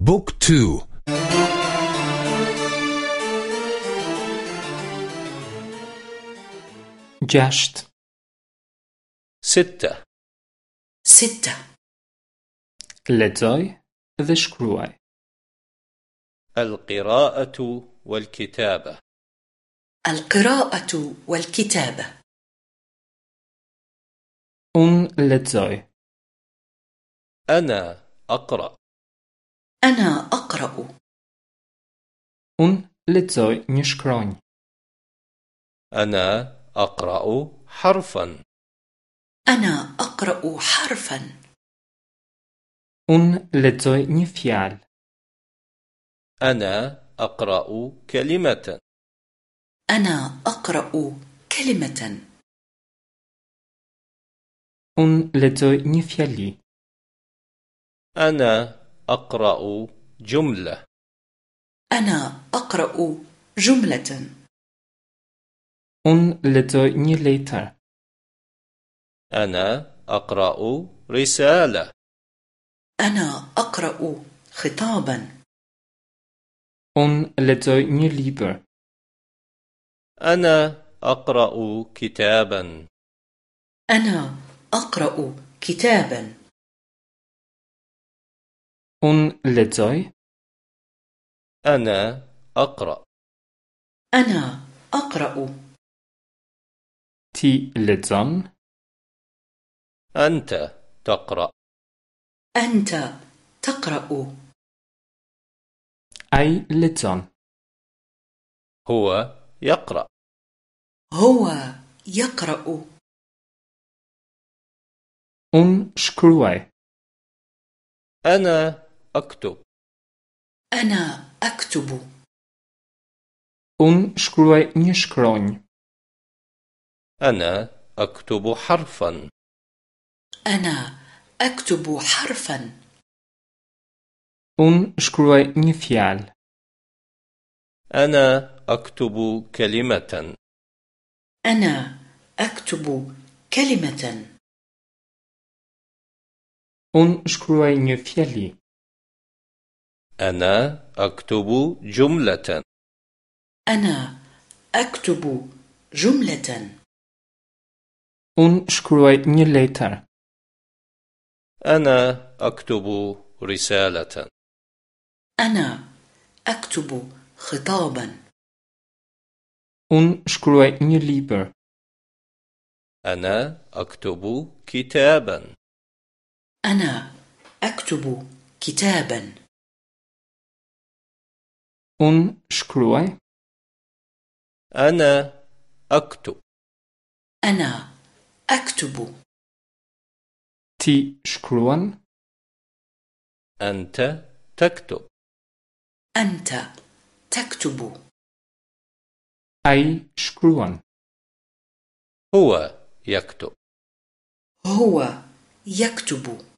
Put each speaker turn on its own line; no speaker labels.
بوك تو.
جشت.
ستة.
ستة.
dhe shkruaj.
القراءة والكتابة.
القراءة والكتابة.
Unë ledzoj.
أنا أقرأ.
أنا أقرأ
Unë ledzoj një shkronjë.
أنا أقرأ حرفا
أنا أقرأ حرفا
Unë ledzoj një fjalë.
أنا أقرأ كلمة
أنا أقرأ كلمة
Unë ledzoj një fjali.
أنا أقرأ جملة.
أنا أقرأ جملة.
Unë ledzoj një letër.
أنا أقرأ رسالة.
أنا أقرأ خطابا.
Unë ledzoj një libër.
أنا أقرأ كتابا.
أنا أقرأ كتابا.
Unë ledzoj.
أنا أقرأ
أنا أقرأ
Ti ledzon.
أنت تقرأ
أنت تقرأ
Ai ledzon.
هو يقرأ
هو يقرأ
Unë shkruaj.
أنا أكتب.
أنا أكتب.
ان شكروي ني
أنا أكتب حرفا.
أنا أكتب حرفا.
ان شكروي ني فيال
أنا أكتب كلمة.
أنا أكتب كلمة.
ان شكروي ني فيالي
أنا أكتب جملة.
أنا أكتب جملة.
Unë shkruaj një letër.
أنا أكتب رسالة.
أنا أكتب خطابا.
Unë shkruaj një libër.
أنا أكتب كتابا.
أنا أكتب كتابا.
Unë shkruaj.
أنا أكتب
أنا أكتب
Ti shkruan.
أنت تكتب
أنت تكتب
Ai shkruan.
هو يكتب
هو يكتب